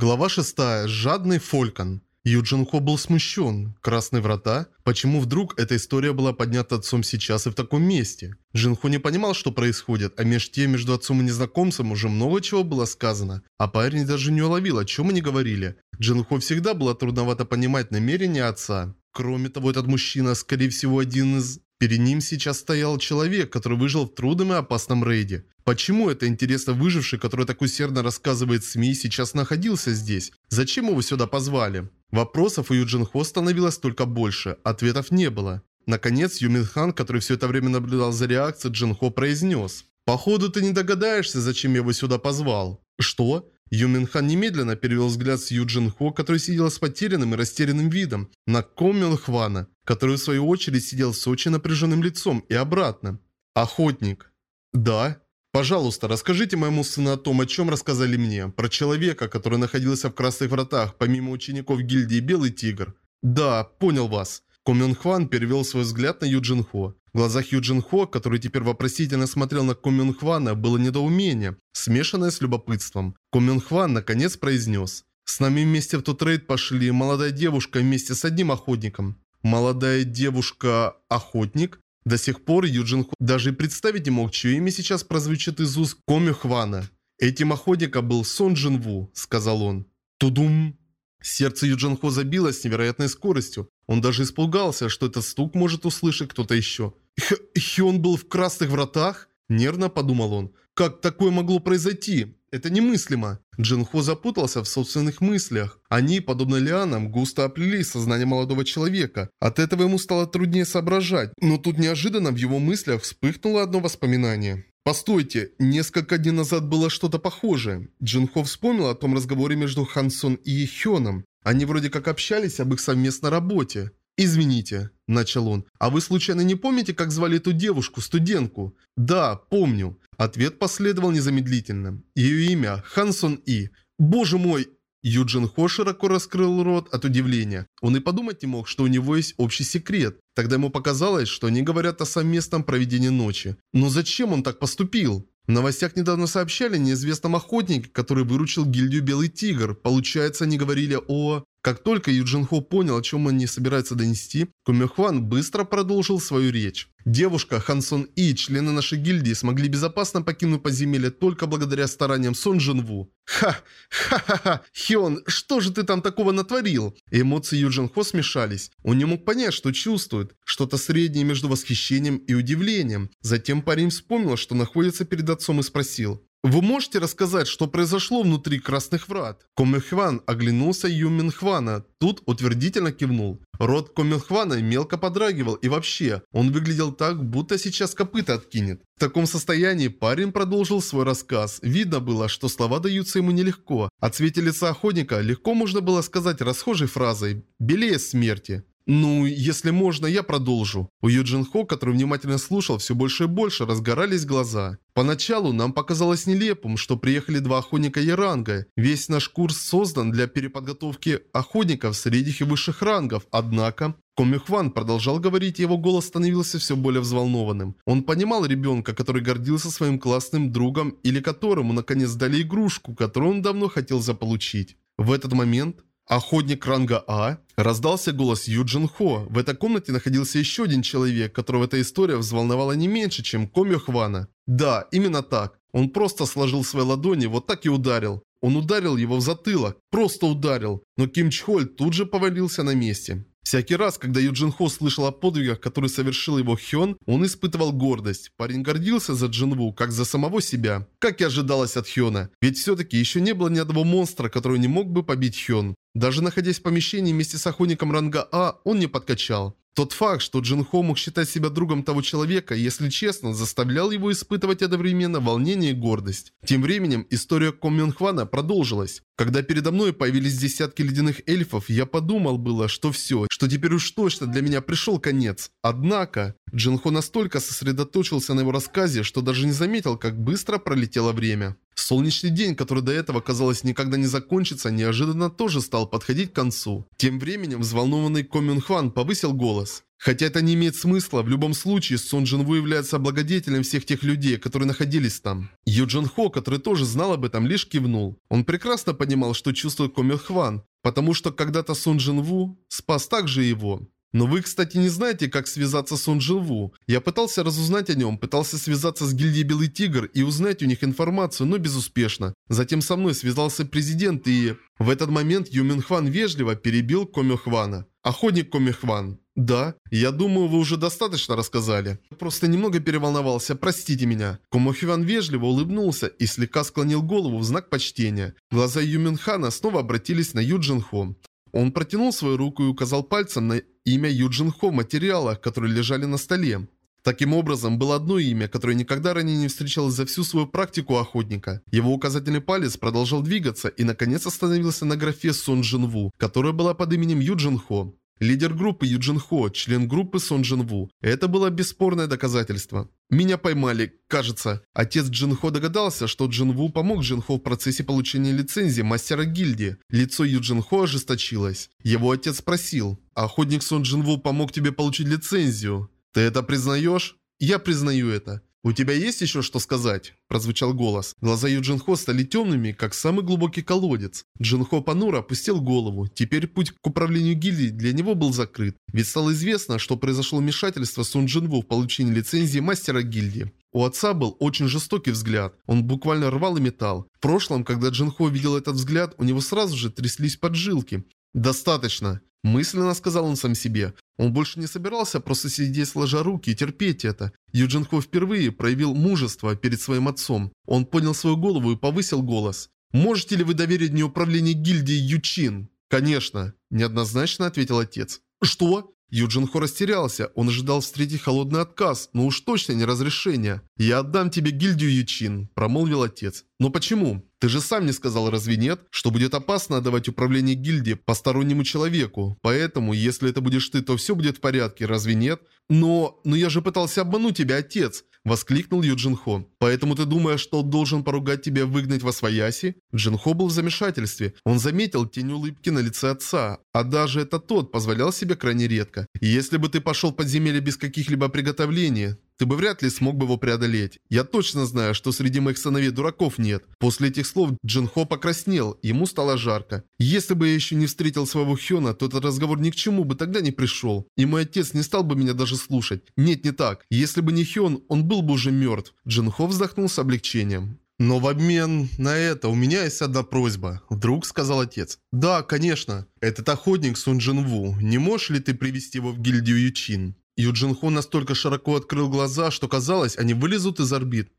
Глава 6. Жадный Фолькон. Юджин Хо был смущен. Красные врата? Почему вдруг эта история была поднята отцом сейчас и в таком месте? Джин Хо не понимал, что происходит, а между тем между отцом и незнакомцем уже много чего было сказано. А парень даже не уловил, о чем они говорили. Джин Хо всегда было трудновато понимать намерения отца. Кроме того, этот мужчина, скорее всего, один из... Перед ним сейчас стоял человек, который выжил в трудном и опасном рейде. Почему это интересно выживший, который так усердно рассказывает СМИ, сейчас находился здесь? Зачем его сюда позвали? Вопросов у Юджин Хо становилось только больше, ответов не было. Наконец, Юмин Хан, который все это время наблюдал за реакцией Джин Хо, произнес. «Походу, ты не догадаешься, зачем я его сюда позвал». «Что?» Юмин Хан немедленно перевел взгляд с Юджин Хо, который сидел с потерянным и растерянным видом, на Комил Хвана, который в свою очередь сидел с очень напряженным лицом, и обратно. «Охотник». «Да?» Пожалуйста, расскажите моему сыну о том, о чем рассказали мне. Про человека, который находился в Красных Вратах, помимо учеников гильдии Белый Тигр. Да, понял вас. Комин Хван перевел свой взгляд на Юджин Хо. В глазах Юджин Хо, который теперь вопросительно смотрел на Комин Хвана, было недоумение, смешанное с любопытством. Комин Хван наконец произнес. «С нами вместе в тот рейд пошли молодая девушка вместе с одним охотником». «Молодая девушка-охотник?» До сих пор Юджин Хо даже представить не мог, чье имя сейчас прозвучит из уст Коми Хвана. «Этим охотником был Сон Джин Ву», — сказал он. «Тудум!» Сердце Юджин Хо забилось с невероятной скоростью. Он даже испугался, что этот стук может услышать кто-то еще. Х «Хён был в Красных Вратах?» Нервно подумал он. «Как такое могло произойти? Это немыслимо. Джинхо запутался в собственных мыслях. Они, подобно лианам, густо оплели сознание молодого человека. От этого ему стало труднее соображать. Но тут неожиданно в его мыслях вспыхнуло одно воспоминание. Постойте, несколько дней назад было что-то похожее. Джинхо вспомнил о том разговоре между Хансон и Хёном. Они вроде как общались об их совместной работе. «Извините», – начал он, – «а вы случайно не помните, как звали эту девушку, студентку?» «Да, помню». Ответ последовал незамедлительно. Ее имя – Хансон И. «Боже мой!» Юджин Хо широко раскрыл рот от удивления. Он и подумать не мог, что у него есть общий секрет. Тогда ему показалось, что они говорят о совместном проведении ночи. Но зачем он так поступил? В новостях недавно сообщали о неизвестном охотнике, который выручил гильдию Белый Тигр. Получается, они говорили о... Как только Юджин Хо понял, о чем они собираются донести, Кумехван быстро продолжил свою речь. Девушка, Хансон И, члены нашей гильдии смогли безопасно покинуть подземелье только благодаря стараниям Сон Джин Ву. Ха! Ха-ха-ха! Хион, что же ты там такого натворил? Эмоции Юджин Хо смешались. Он не мог понять, что чувствует. Что-то среднее между восхищением и удивлением. Затем парень вспомнил, что находится перед отцом и спросил. Вы можете рассказать, что произошло внутри Красных Врат? Комихван оглянулся Юминхвана. Тут утвердительно кивнул. Рот Коминхвана мелко подрагивал и вообще, он выглядел так, будто сейчас копыта откинет. В таком состоянии парень продолжил свой рассказ. Видно было, что слова даются ему нелегко. О цвете лица охотника легко можно было сказать расхожей фразой «белее смерти». Ну, если можно, я продолжу. У Юджин Хо, который внимательно слушал, все больше и больше разгорались глаза. Поначалу нам показалось нелепым, что приехали два охотника Яранга. Весь наш курс создан для переподготовки охотников средних и высших рангов, однако... Комихван продолжал говорить, и его голос становился все более взволнованным. Он понимал ребенка, который гордился своим классным другом или которому наконец дали игрушку, которую он давно хотел заполучить. В этот момент Охотник ранга А? Раздался голос Юджин Хо. В этой комнате находился еще один человек, которого эта история взволновала не меньше, чем Комио Хвана. Да, именно так. Он просто сложил свои ладони, вот так и ударил. Он ударил его в затылок. Просто ударил. Но Ким Чхоль тут же повалился на месте. Всякий раз, когда Юджин Хо слышал о подвигах, которые совершил его Хён, он испытывал гордость. Парень гордился за Джинву, как за самого себя. Как и ожидалось от Хёна. Ведь все-таки еще не было ни одного монстра, который не мог бы побить Хён. Даже находясь в помещении вместе с охотником ранга А, он не подкачал. Тот факт, что Джин Хо мог считать себя другом того человека, если честно, заставлял его испытывать одновременно волнение и гордость. Тем временем история Ком Мён Хвана продолжилась. Когда передо мной появились десятки ледяных эльфов, я подумал было, что все, что теперь уж точно для меня пришел конец. Однако, Джин Хо настолько сосредоточился на его рассказе, что даже не заметил, как быстро пролетело время. Солнечный день, который до этого, казалось, никогда не закончится, неожиданно тоже стал подходить к концу. Тем временем взволнованный Комюн Хван повысил голос. Хотя это не имеет смысла, в любом случае Сон Джин Ву является благодетелем всех тех людей, которые находились там. Ю Джин Хо, который тоже знал об этом, лишь кивнул. Он прекрасно понимал, что чувствует Ко Мё Хван, потому что когда-то Сон Джин Ву спас также его. Но вы, кстати, не знаете, как связаться с Он Живу. Я пытался разузнать о нем, пытался связаться с гильдией Белый Тигр и узнать у них информацию, но безуспешно. Затем со мной связался президент и... В этот момент Юмин Хван вежливо перебил Комё Хвана. Охотник Комё Хван. Да, я думаю, вы уже достаточно рассказали. Просто немного переволновался, простите меня. Комо Хван вежливо улыбнулся и слегка склонил голову в знак почтения. Глаза Юмин Хана снова обратились на Юджин Хо. Он протянул свою руку и указал пальцем на имя Юджин Хо в материалах, которые лежали на столе. Таким образом, было одно имя, которое никогда ранее не встречалось за всю свою практику охотника. Его указательный палец продолжал двигаться и наконец остановился на графе Сон Джин Ву, которая была под именем Юджин Хо. Лидер группы Юджин Хо, член группы Сон Джин Ву. Это было бесспорное доказательство. Меня поймали, кажется. Отец Джин Хо догадался, что Джин Ву помог Джин Хо в процессе получения лицензии мастера гильдии. Лицо Юджин Хо ожесточилось. Его отец спросил, охотник Сон Джин Ву помог тебе получить лицензию? Ты это признаешь? Я признаю это. «У тебя есть еще что сказать?» – прозвучал голос. Глаза Ю Джинхо стали темными, как самый глубокий колодец. Джинхо понуро опустил голову. Теперь путь к управлению гильдией для него был закрыт. Ведь стало известно, что произошло вмешательство Сун Джинву в получении лицензии мастера гильдии. У отца был очень жестокий взгляд. Он буквально рвал и металл. В прошлом, когда Джинхо видел этот взгляд, у него сразу же тряслись поджилки. «Достаточно», – мысленно сказал он сам себе. Он больше не собирался просто сидеть сложа руки и терпеть это. Юджин Хо впервые проявил мужество перед своим отцом. Он поднял свою голову и повысил голос. «Можете ли вы доверить мне управление гильдией Ючин?» «Конечно», – неоднозначно ответил отец. «Что?» Юджин Хо растерялся. Он ожидал встретить холодный отказ, но уж точно не разрешение. «Я отдам тебе гильдию Ючин», – промолвил отец. «Но почему?» Ты же сам не сказал, разве нет, что будет опасно отдавать управление гильдии постороннему человеку. Поэтому, если это будешь ты, то все будет в порядке, разве нет? Но... но я же пытался обмануть тебя, отец. Воскликнул Юджин Хо. «Поэтому ты думаешь, что должен поругать тебя выгнать во свояси?» Джин Хо был в замешательстве. Он заметил тень улыбки на лице отца, а даже это тот позволял себе крайне редко. «Если бы ты пошел в подземелье без каких-либо приготовлений, ты бы вряд ли смог бы его преодолеть. Я точно знаю, что среди моих сыновей дураков нет. После этих слов Джин Хо покраснел, ему стало жарко. Если бы я еще не встретил своего Хёна, то этот разговор ни к чему бы тогда не пришел. И мой отец не стал бы меня даже слушать. Нет, не так. Если бы не Хён, он был бы уже мертв. Джин Хо вздохнул с облегчением. «Но в обмен на это у меня есть одна просьба», – вдруг сказал отец. «Да, конечно. Этот охотник Сун Джин Ву. Не можешь ли ты привести его в гильдию Ючин?» Юджин Хо настолько широко открыл глаза, что казалось, они вылезут из орбит.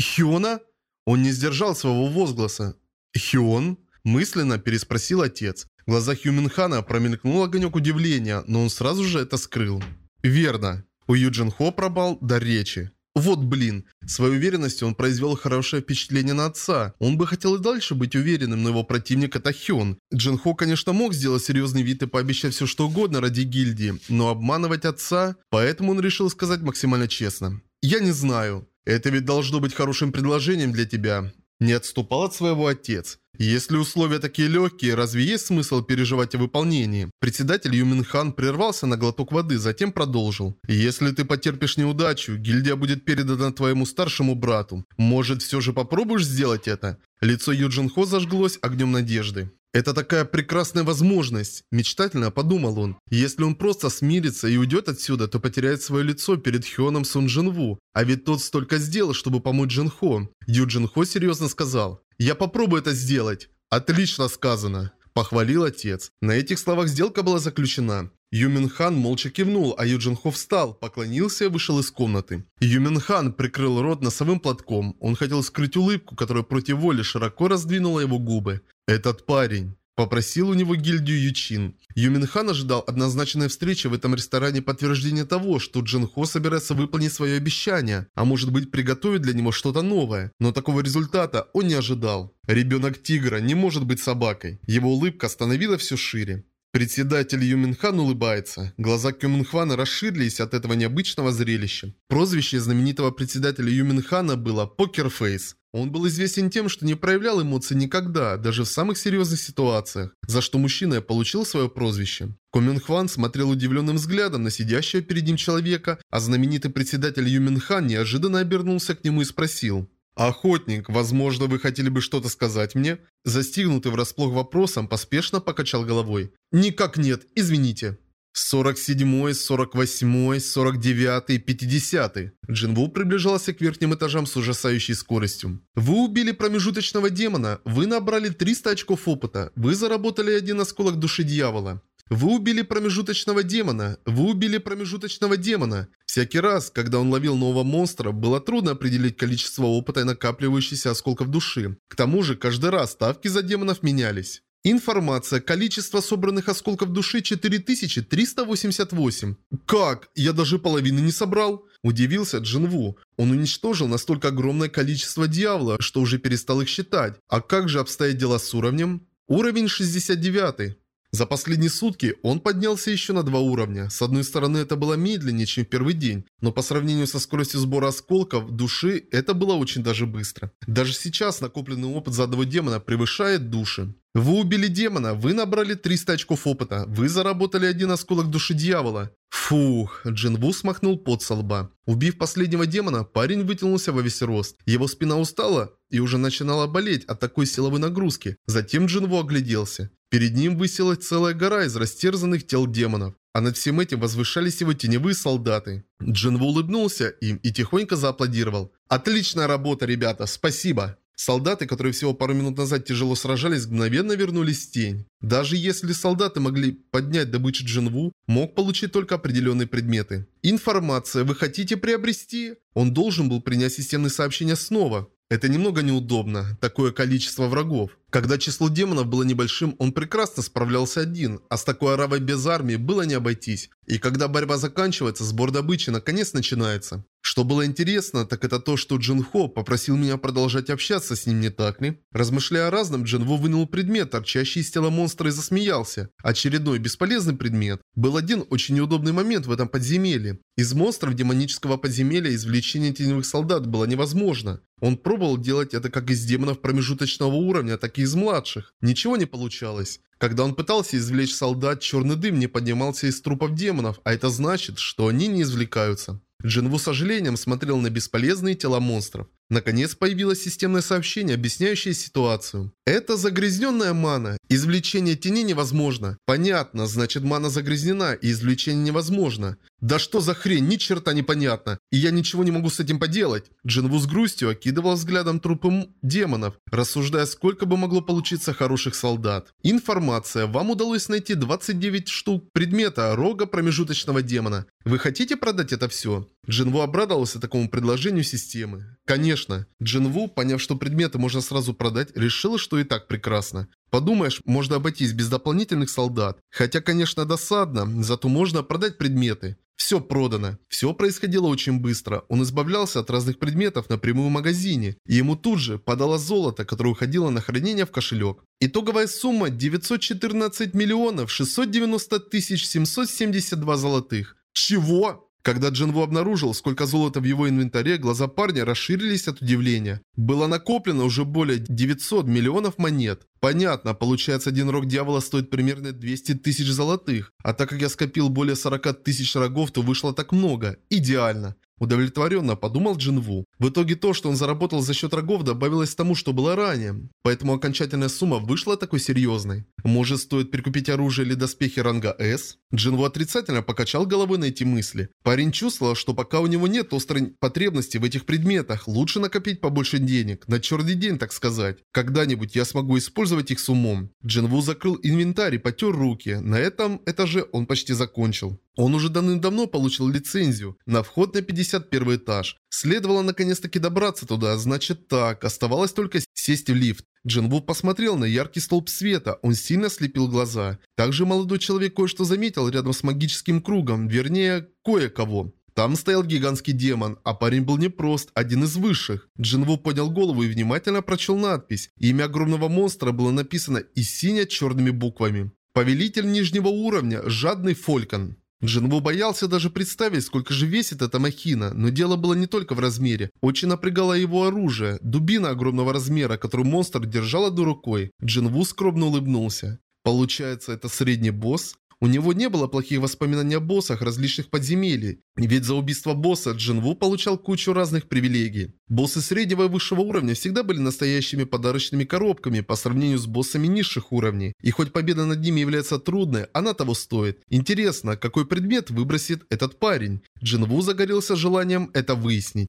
«Хиона?» Он не сдержал своего возгласа. «Хион?» Мысленно переспросил отец. В глазах Юминхана промелькнул огонек удивления, но он сразу же это скрыл. «Верно. У Юджин Хо пробал до речи. Вот блин. Своей уверенностью он произвел хорошее впечатление на отца. Он бы хотел и дальше быть уверенным, но его противник это Хён. Джин Хо, конечно, мог сделать серьезный вид и пообещать все что угодно ради гильдии, но обманывать отца, поэтому он решил сказать максимально честно. «Я не знаю. Это ведь должно быть хорошим предложением для тебя». Не отступал от своего отец. Если условия такие легкие, разве есть смысл переживать о выполнении? Председатель Юмин Хан прервался на глоток воды, затем продолжил. Если ты потерпишь неудачу, гильдия будет передана твоему старшему брату. Может, все же попробуешь сделать это? Лицо Юджин Хо зажглось огнем надежды. Это такая прекрасная возможность, мечтательно подумал он. Если он просто смирится и уйдет отсюда, то потеряет свое лицо перед Хёном Сун Джинву. А ведь тот столько сделал, чтобы помочь Джин Хо. Ю Джин Хо серьезно сказал. «Я попробую это сделать». «Отлично сказано», – похвалил отец. На этих словах сделка была заключена. Юмин Хан молча кивнул, а Юджин Хо встал, поклонился и вышел из комнаты. Юминхан прикрыл рот носовым платком. Он хотел скрыть улыбку, которая против воли широко раздвинула его губы. «Этот парень...» Попросил у него гильдию Ючин. Юминхан ожидал однозначной встречи в этом ресторане подтверждения того, что Джин Хо собирается выполнить свое обещание, а может быть приготовить для него что-то новое. Но такого результата он не ожидал. Ребенок тигра не может быть собакой. Его улыбка становилась все шире. Председатель Юминхан улыбается. Глаза Кима Юнхвана расширились от этого необычного зрелища. Прозвище знаменитого председателя Юминхана было «Покерфейс». Он был известен тем, что не проявлял эмоций никогда, даже в самых серьезных ситуациях, за что мужчина получил свое прозвище. Комин Хван смотрел удивленным взглядом на сидящего перед ним человека, а знаменитый председатель Юмин Хан неожиданно обернулся к нему и спросил. «Охотник, возможно, вы хотели бы что-то сказать мне?» Застигнутый врасплох вопросом, поспешно покачал головой. «Никак нет, извините». 47-й, 48-й, 49-й, 50-й. Джинву приближался к верхним этажам с ужасающей скоростью. Вы убили промежуточного демона, вы набрали 300 очков опыта, вы заработали один осколок души дьявола. Вы убили промежуточного демона, вы убили промежуточного демона. Всякий раз, когда он ловил нового монстра, было трудно определить количество опыта и накапливающихся осколков души. К тому же, каждый раз ставки за демонов менялись. Информация. Количество собранных осколков души 4388. Как? Я даже половины не собрал? Удивился Джинву. Он уничтожил настолько огромное количество дьявола, что уже перестал их считать. А как же обстоят дела с уровнем? Уровень 69. За последние сутки он поднялся еще на два уровня. С одной стороны, это было медленнее, чем в первый день, но по сравнению со скоростью сбора осколков души, это было очень даже быстро. Даже сейчас накопленный опыт за одного демона превышает души. Вы убили демона, вы набрали 300 очков опыта, вы заработали один осколок души дьявола. Фух, Джинву смахнул пот со лба. Убив последнего демона, парень вытянулся во весь рост. Его спина устала и уже начинала болеть от такой силовой нагрузки. Затем Джинву огляделся. Перед ним высилась целая гора из растерзанных тел демонов. А над всем этим возвышались его теневые солдаты. Джинву улыбнулся им и тихонько зааплодировал. «Отличная работа, ребята, спасибо!» Солдаты, которые всего пару минут назад тяжело сражались, мгновенно вернулись в тень. Даже если солдаты могли поднять добычу Джинву, мог получить только определенные предметы. Информация вы хотите приобрести? Он должен был принять системные сообщения снова. Это немного неудобно, такое количество врагов. Когда число демонов было небольшим, он прекрасно справлялся один, а с такой аравой без армии было не обойтись. И когда борьба заканчивается, сбор добычи наконец начинается. Что было интересно, так это то, что Джин Хо попросил меня продолжать общаться с ним, не так ли? Размышляя о разном, Джин Во вынул предмет, торчащий из тела монстра и засмеялся. Очередной бесполезный предмет. Был один очень неудобный момент в этом подземелье. Из монстров демонического подземелья извлечение теневых солдат было невозможно. Он пробовал делать это как из демонов промежуточного уровня, так и из младших. Ничего не получалось. Когда он пытался извлечь солдат, черный дым не поднимался из трупов демонов, а это значит, что они не извлекаются. Джинву с сожалением смотрел на бесполезные тела монстров. Наконец появилось системное сообщение, объясняющее ситуацию. Это загрязненная мана. Извлечение тени невозможно. Понятно, значит мана загрязнена и извлечение невозможно. Да что за хрень, ни черта непонятно. И я ничего не могу с этим поделать. Джинву с грустью окидывал взглядом трупы демонов, рассуждая, сколько бы могло получиться хороших солдат. Информация. Вам удалось найти 29 штук предмета рога промежуточного демона. Вы хотите продать это все? Джинву обрадовался такому предложению системы. Конечно, Джинву, поняв, что предметы можно сразу продать, решил, что и так прекрасно. Подумаешь, можно обойтись без дополнительных солдат. Хотя, конечно, досадно, зато можно продать предметы. Все продано. Все происходило очень быстро. Он избавлялся от разных предметов напрямую в магазине. И ему тут же подало золото, которое уходило на хранение в кошелек. Итоговая сумма 914 миллионов 690 тысяч 772 золотых. Чего? Когда Джинву обнаружил, сколько золота в его инвентаре, глаза парня расширились от удивления. Было накоплено уже более 900 миллионов монет. Понятно, получается один рог дьявола стоит примерно 200 тысяч золотых. А так как я скопил более 40 тысяч рогов, то вышло так много. Идеально. Удовлетворенно подумал Джинву. В итоге то, что он заработал за счет рогов, добавилось тому, что было ранее. Поэтому окончательная сумма вышла такой серьезной. Может, стоит прикупить оружие или доспехи ранга S? Джинву отрицательно покачал головой на эти мысли. Парень чувствовал, что пока у него нет острой потребности в этих предметах, лучше накопить побольше денег. На черный день, так сказать. Когда-нибудь я смогу использовать их с умом. Джинву закрыл инвентарь и потер руки. На этом этаже он почти закончил. Он уже давным-давно получил лицензию на вход на 51 этаж. Следовало наконец-таки добраться туда, значит так, оставалось только сесть в лифт. Джинву посмотрел на яркий столб света, он сильно слепил глаза. Также молодой человек кое-что заметил рядом с магическим кругом, вернее, кое-кого. Там стоял гигантский демон, а парень был не прост, один из высших. Джинву поднял голову и внимательно прочел надпись. Имя огромного монстра было написано и сине черными буквами. Повелитель нижнего уровня, жадный Фолькон. Джинву боялся даже представить, сколько же весит эта махина, но дело было не только в размере. Очень напрягало его оружие, дубина огромного размера, которую монстр держал одной рукой. Джинву скромно улыбнулся. Получается, это средний босс? У него не было плохих воспоминаний о боссах различных подземелий, ведь за убийство босса Джинву получал кучу разных привилегий. Боссы среднего и высшего уровня всегда были настоящими подарочными коробками по сравнению с боссами низших уровней. И хоть победа над ними является трудной, она того стоит. Интересно, какой предмет выбросит этот парень? Джинву загорелся желанием это выяснить.